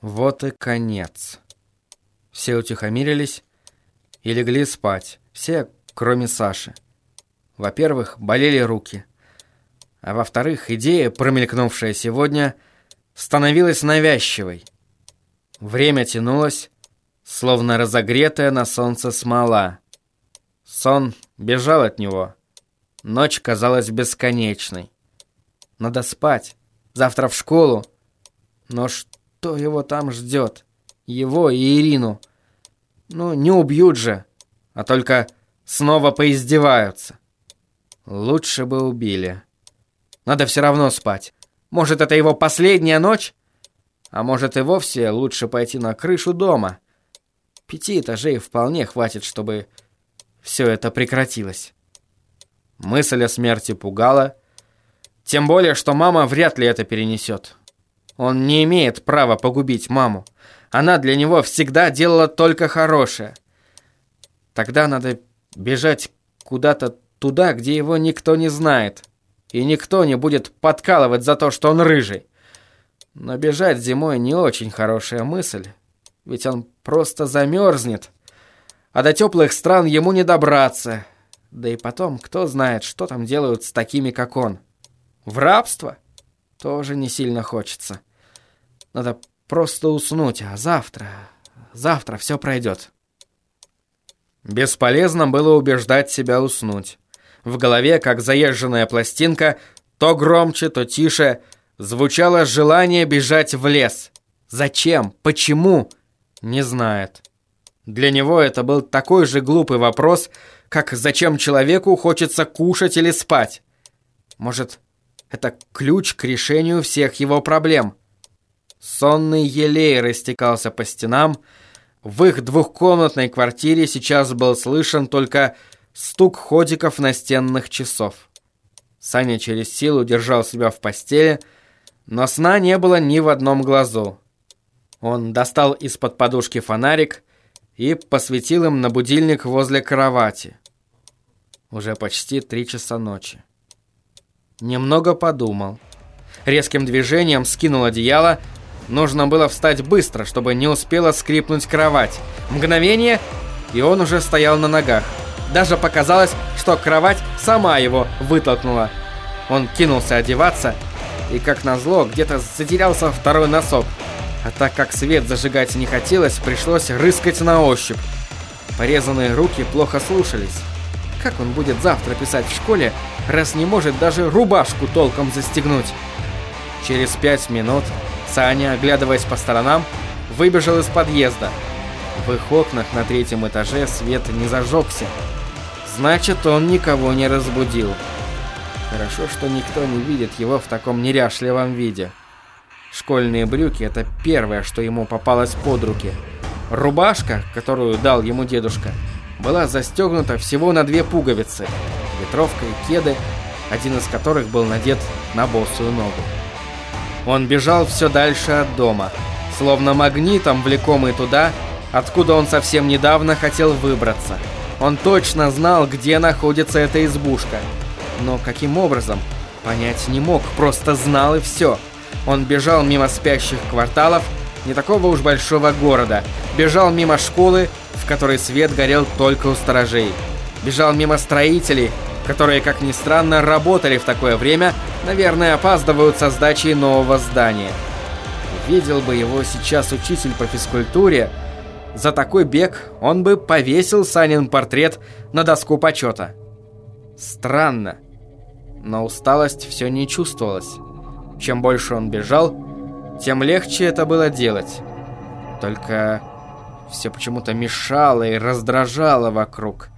Вот и конец. Все утихомирились и легли спать. Все, кроме Саши. Во-первых, болели руки. А во-вторых, идея, промелькнувшая сегодня, становилась навязчивой. Время тянулось, словно разогретая на солнце смола. Сон бежал от него. Ночь казалась бесконечной. Надо спать. Завтра в школу. Но что его там ждет? Его и Ирину. Ну, не убьют же, а только снова поиздеваются. Лучше бы убили. Надо все равно спать. Может, это его последняя ночь? А может, и вовсе лучше пойти на крышу дома. Пяти этажей вполне хватит, чтобы все это прекратилось. Мысль о смерти пугала, тем более, что мама вряд ли это перенесет. Он не имеет права погубить маму. Она для него всегда делала только хорошее. Тогда надо бежать куда-то туда, где его никто не знает. И никто не будет подкалывать за то, что он рыжий. Но бежать зимой не очень хорошая мысль. Ведь он просто замерзнет. А до теплых стран ему не добраться. Да и потом, кто знает, что там делают с такими, как он. В рабство? Тоже не сильно хочется. Надо просто уснуть, а завтра... Завтра все пройдет. Бесполезно было убеждать себя уснуть. В голове, как заезженная пластинка, то громче, то тише, звучало желание бежать в лес. Зачем? Почему? Не знает. Для него это был такой же глупый вопрос, как зачем человеку хочется кушать или спать. Может, это ключ к решению всех его проблем. Сонный елей растекался по стенам. В их двухкомнатной квартире сейчас был слышен только стук ходиков настенных часов. Саня через силу держал себя в постели, но сна не было ни в одном глазу. Он достал из-под подушки фонарик и посветил им на будильник возле кровати. Уже почти три часа ночи. Немного подумал. Резким движением скинул одеяло, Нужно было встать быстро, чтобы не успела скрипнуть кровать. Мгновение, и он уже стоял на ногах. Даже показалось, что кровать сама его вытолкнула. Он кинулся одеваться, и как назло, где-то затерялся второй носок. А так как свет зажигать не хотелось, пришлось рыскать на ощупь. Порезанные руки плохо слушались. Как он будет завтра писать в школе, раз не может даже рубашку толком застегнуть? Через пять минут Саня, оглядываясь по сторонам, выбежал из подъезда. В их окнах на третьем этаже свет не зажегся. Значит, он никого не разбудил. Хорошо, что никто не видит его в таком неряшливом виде. Школьные брюки – это первое, что ему попалось под руки. Рубашка, которую дал ему дедушка, была застегнута всего на две пуговицы. Ветровка и кеды, один из которых был надет на босую ногу. Он бежал все дальше от дома, словно магнитом влекомый туда, откуда он совсем недавно хотел выбраться. Он точно знал, где находится эта избушка. Но каким образом? Понять не мог, просто знал и все. Он бежал мимо спящих кварталов, не такого уж большого города. Бежал мимо школы, в которой свет горел только у сторожей. Бежал мимо строителей, которые, как ни странно, работали в такое время, наверное, опаздывают со сдачей нового здания. Видел бы его сейчас учитель по физкультуре, за такой бег он бы повесил Санин портрет на доску почета. Странно, но усталость все не чувствовалась. Чем больше он бежал, тем легче это было делать. Только все почему-то мешало и раздражало вокруг.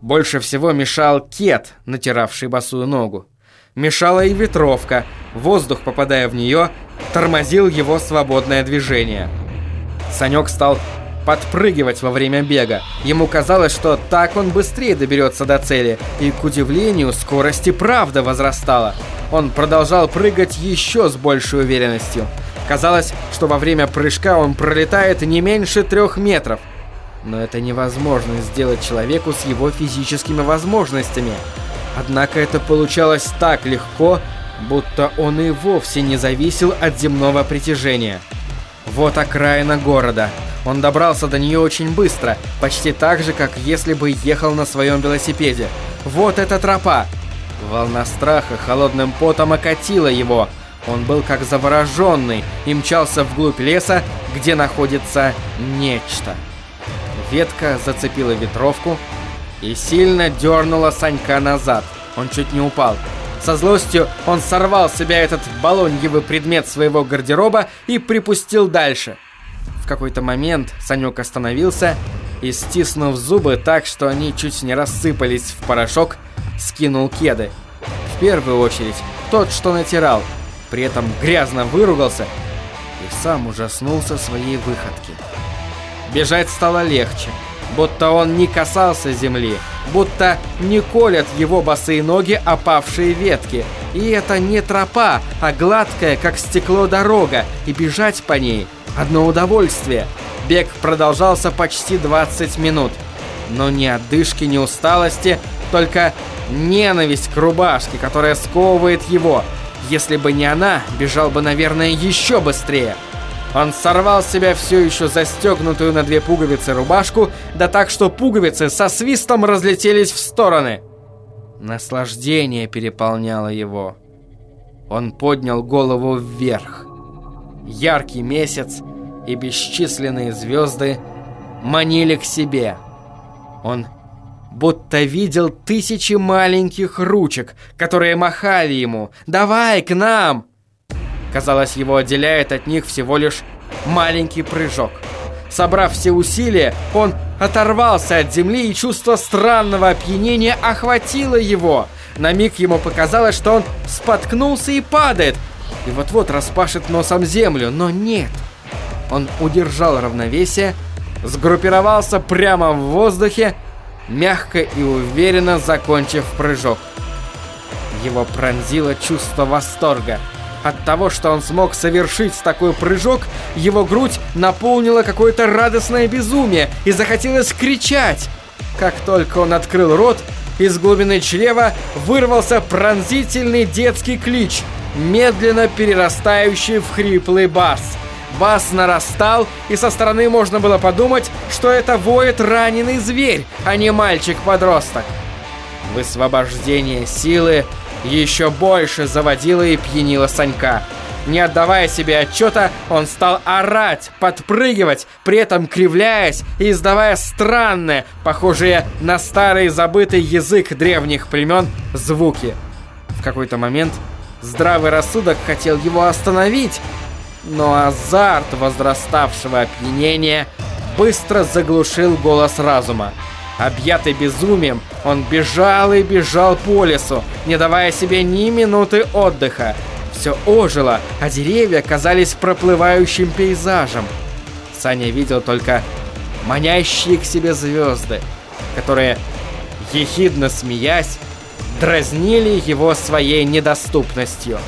Больше всего мешал кет, натиравший босую ногу. Мешала и ветровка. Воздух, попадая в нее, тормозил его свободное движение. Санек стал подпрыгивать во время бега. Ему казалось, что так он быстрее доберется до цели, и, к удивлению, скорость и правда возрастала. Он продолжал прыгать еще с большей уверенностью. Казалось, что во время прыжка он пролетает не меньше трех метров. Но это невозможно сделать человеку с его физическими возможностями. Однако это получалось так легко, будто он и вовсе не зависел от земного притяжения. Вот окраина города. Он добрался до нее очень быстро, почти так же, как если бы ехал на своем велосипеде. Вот эта тропа. Волна страха холодным потом окатила его. Он был как завороженный и мчался вглубь леса, где находится нечто. Ветка зацепила ветровку и сильно дернула Санька назад. Он чуть не упал. Со злостью он сорвал с себя этот балоньевый предмет своего гардероба и припустил дальше. В какой-то момент Санек остановился и, стиснув зубы так, что они чуть не рассыпались в порошок, скинул кеды. В первую очередь тот, что натирал, при этом грязно выругался и сам ужаснулся своей выходки. Бежать стало легче будто он не касался земли, будто не колят его босые ноги опавшие ветки. И это не тропа, а гладкая, как стекло дорога, и бежать по ней – одно удовольствие. Бег продолжался почти 20 минут. Но ни отдышки, ни усталости, только ненависть к рубашке, которая сковывает его. Если бы не она, бежал бы, наверное, еще быстрее. Он сорвал с себя все еще застегнутую на две пуговицы рубашку, да так, что пуговицы со свистом разлетелись в стороны. Наслаждение переполняло его. Он поднял голову вверх. Яркий месяц и бесчисленные звезды манили к себе. Он будто видел тысячи маленьких ручек, которые махали ему «Давай к нам!» Казалось, его отделяет от них всего лишь маленький прыжок. Собрав все усилия, он оторвался от земли, и чувство странного опьянения охватило его. На миг ему показалось, что он споткнулся и падает, и вот-вот распашет носом землю, но нет. Он удержал равновесие, сгруппировался прямо в воздухе, мягко и уверенно закончив прыжок. Его пронзило чувство восторга – от того, что он смог совершить такой прыжок, его грудь наполнила какое-то радостное безумие и захотелось кричать. Как только он открыл рот, из глубины чрева вырвался пронзительный детский клич, медленно перерастающий в хриплый бас. Бас нарастал, и со стороны можно было подумать, что это воет раненый зверь, а не мальчик-подросток. Высвобождение силы еще больше заводила и пьянила Санька. Не отдавая себе отчета, он стал орать, подпрыгивать, при этом кривляясь и издавая странные, похожие на старый забытый язык древних племен, звуки. В какой-то момент здравый рассудок хотел его остановить, но азарт возраставшего опьянения быстро заглушил голос разума. Объятый безумием, он бежал и бежал по лесу, не давая себе ни минуты отдыха. Все ожило, а деревья казались проплывающим пейзажем. Саня видел только манящие к себе звезды, которые, ехидно смеясь, дразнили его своей недоступностью.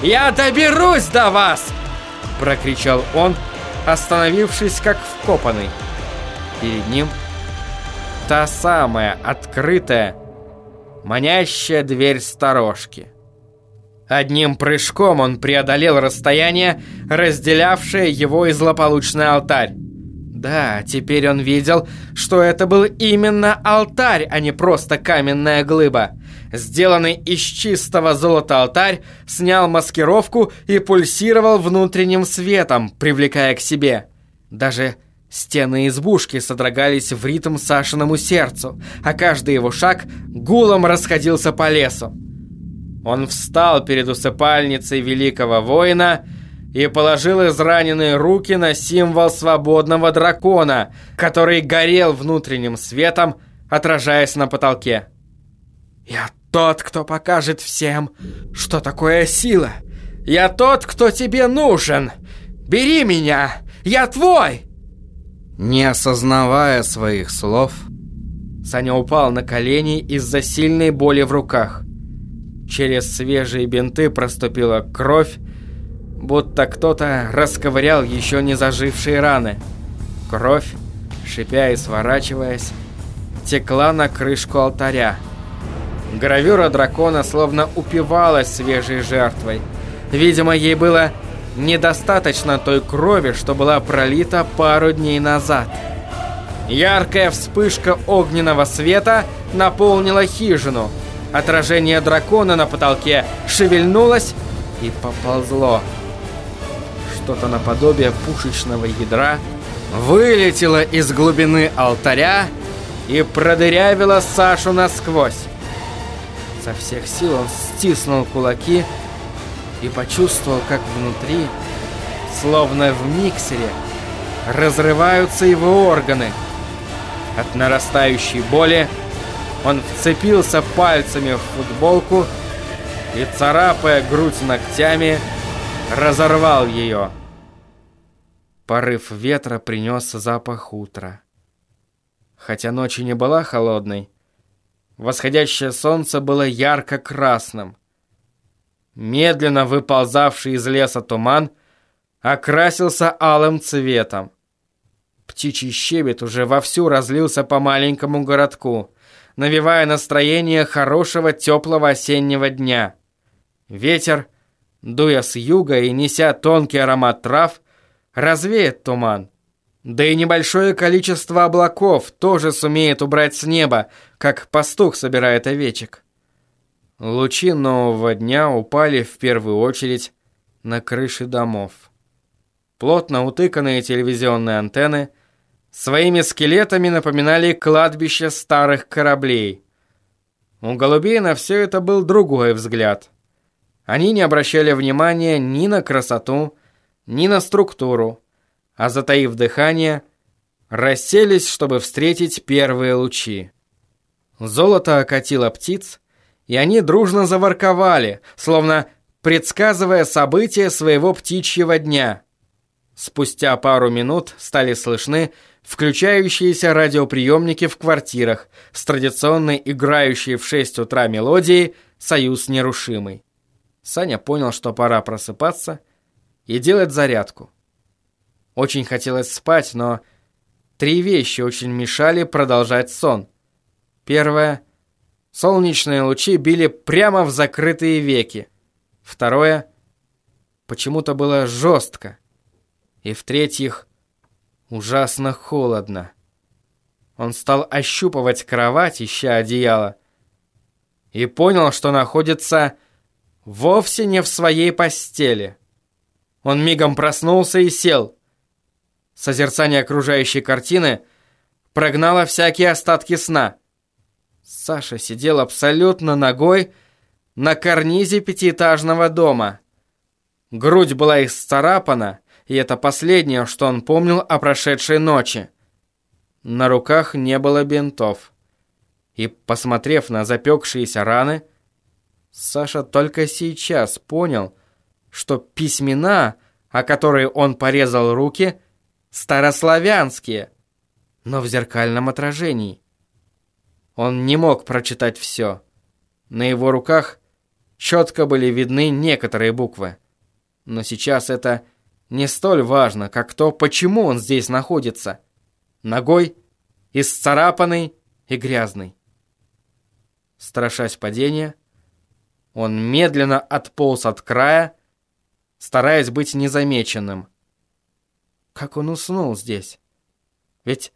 «Я доберусь до вас!» – прокричал он, остановившись как вкопанный. Перед ним – Та самая открытая, манящая дверь сторожки. Одним прыжком он преодолел расстояние, разделявшее его и злополучный алтарь. Да, теперь он видел, что это был именно алтарь, а не просто каменная глыба. Сделанный из чистого золота алтарь снял маскировку и пульсировал внутренним светом, привлекая к себе. Даже Стены избушки содрогались в ритм Сашиному сердцу, а каждый его шаг гулом расходился по лесу. Он встал перед усыпальницей великого воина и положил израненные руки на символ свободного дракона, который горел внутренним светом, отражаясь на потолке. «Я тот, кто покажет всем, что такое сила. Я тот, кто тебе нужен. Бери меня, я твой!» Не осознавая своих слов, Саня упал на колени из-за сильной боли в руках. Через свежие бинты проступила кровь, будто кто-то расковырял еще не зажившие раны. Кровь, шипя и сворачиваясь, текла на крышку алтаря. Гравюра дракона словно упивалась свежей жертвой. Видимо, ей было недостаточно той крови, что была пролита пару дней назад. Яркая вспышка огненного света наполнила хижину. Отражение дракона на потолке шевельнулось и поползло. Что-то наподобие пушечного ядра вылетело из глубины алтаря и продырявило Сашу насквозь. Со всех сил он стиснул кулаки и почувствовал, как внутри, словно в миксере, разрываются его органы. От нарастающей боли он вцепился пальцами в футболку и, царапая грудь ногтями, разорвал ее. Порыв ветра принес запах утра. Хотя ночь и не была холодной, восходящее солнце было ярко-красным. Медленно выползавший из леса туман окрасился алым цветом. Птичий щебет уже вовсю разлился по маленькому городку, навевая настроение хорошего теплого осеннего дня. Ветер, дуя с юга и неся тонкий аромат трав, развеет туман. Да и небольшое количество облаков тоже сумеет убрать с неба, как пастух собирает овечек. Лучи нового дня упали в первую очередь на крыши домов. Плотно утыканные телевизионные антенны своими скелетами напоминали кладбище старых кораблей. У голубей на все это был другой взгляд. Они не обращали внимания ни на красоту, ни на структуру, а затаив дыхание, расселись, чтобы встретить первые лучи. Золото окатило птиц, и они дружно заворковали, словно предсказывая события своего птичьего дня. Спустя пару минут стали слышны включающиеся радиоприемники в квартирах с традиционной играющей в 6 утра мелодией «Союз нерушимый». Саня понял, что пора просыпаться и делать зарядку. Очень хотелось спать, но три вещи очень мешали продолжать сон. Первое — Солнечные лучи били прямо в закрытые веки. Второе — почему-то было жестко. И в-третьих, ужасно холодно. Он стал ощупывать кровать, ища одеяло, и понял, что находится вовсе не в своей постели. Он мигом проснулся и сел. Созерцание окружающей картины прогнало всякие остатки сна — Саша сидел абсолютно ногой на карнизе пятиэтажного дома. Грудь была исцарапана, и это последнее, что он помнил о прошедшей ночи. На руках не было бинтов. И, посмотрев на запекшиеся раны, Саша только сейчас понял, что письмена, о которые он порезал руки, старославянские, но в зеркальном отражении. Он не мог прочитать все. На его руках четко были видны некоторые буквы. Но сейчас это не столь важно, как то, почему он здесь находится. Ногой, исцарапанный и грязный. Страшась падения, он медленно отполз от края, стараясь быть незамеченным. Как он уснул здесь? Ведь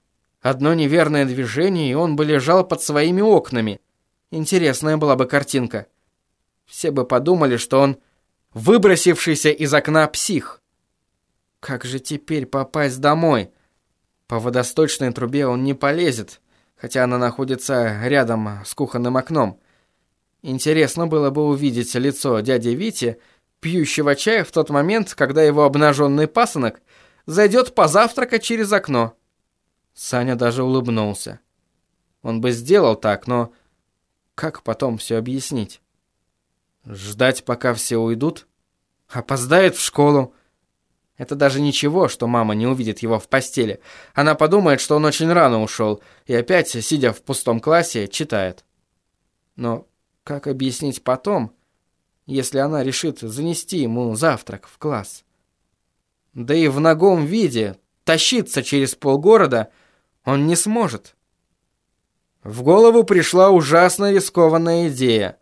Одно неверное движение, и он бы лежал под своими окнами. Интересная была бы картинка. Все бы подумали, что он выбросившийся из окна псих. Как же теперь попасть домой? По водосточной трубе он не полезет, хотя она находится рядом с кухонным окном. Интересно было бы увидеть лицо дяди Вити, пьющего чая в тот момент, когда его обнаженный пасынок зайдет позавтракать через окно. Саня даже улыбнулся. Он бы сделал так, но как потом все объяснить? Ждать, пока все уйдут? Опоздает в школу. Это даже ничего, что мама не увидит его в постели. Она подумает, что он очень рано ушел, и опять, сидя в пустом классе, читает. Но как объяснить потом, если она решит занести ему завтрак в класс? Да и в ногом виде тащиться через полгорода – он не сможет. В голову пришла ужасно рискованная идея.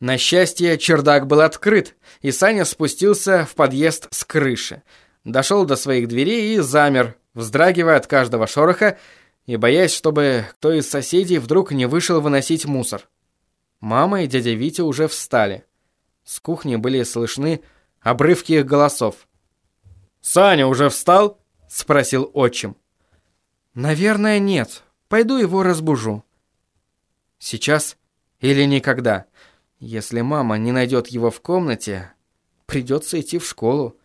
На счастье, чердак был открыт, и Саня спустился в подъезд с крыши. Дошел до своих дверей и замер, вздрагивая от каждого шороха и боясь, чтобы кто из соседей вдруг не вышел выносить мусор. Мама и дядя Витя уже встали. С кухни были слышны обрывки их голосов. «Саня уже встал?» — спросил отчим. «Наверное, нет. Пойду его разбужу». «Сейчас или никогда. Если мама не найдет его в комнате, придется идти в школу.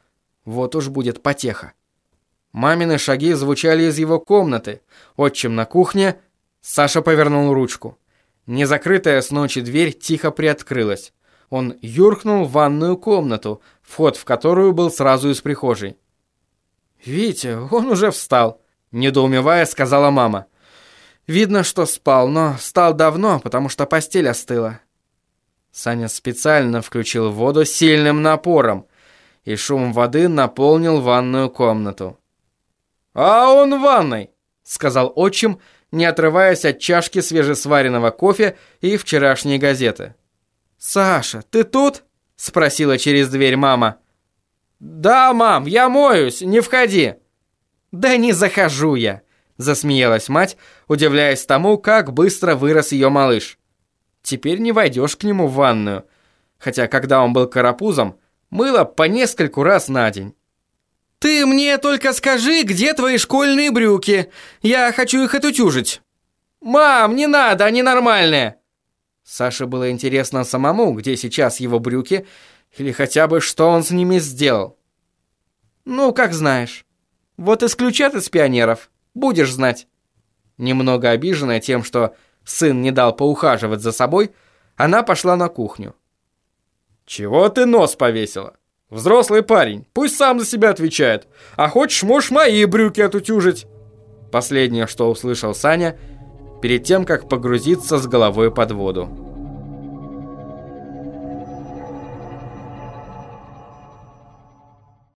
Вот уж будет потеха». Мамины шаги звучали из его комнаты. Отчим на кухне. Саша повернул ручку. Незакрытая с ночи дверь тихо приоткрылась. Он юркнул в ванную комнату, вход в которую был сразу из прихожей. «Витя, он уже встал», — недоумевая сказала мама. «Видно, что спал, но встал давно, потому что постель остыла». Саня специально включил воду сильным напором, и шум воды наполнил ванную комнату. «А он в ванной», — сказал отчим, не отрываясь от чашки свежесваренного кофе и вчерашней газеты. «Саша, ты тут?» — спросила через дверь мама. «Да, мам, я моюсь, не входи». «Да не захожу я», — засмеялась мать, удивляясь тому, как быстро вырос ее малыш. «Теперь не войдешь к нему в ванную, хотя когда он был карапузом, мыло по нескольку раз на день». «Ты мне только скажи, где твои школьные брюки. Я хочу их отутюжить». «Мам, не надо, они нормальные». Саше было интересно самому, где сейчас его брюки, или хотя бы что он с ними сделал. «Ну, как знаешь. Вот исключат из пионеров. Будешь знать». Немного обиженная тем, что сын не дал поухаживать за собой, она пошла на кухню. «Чего ты нос повесила?» Взрослый парень, пусть сам за себя отвечает. А хочешь, можешь мои брюки отутюжить. Последнее, что услышал Саня, перед тем, как погрузиться с головой под воду.